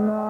Allah.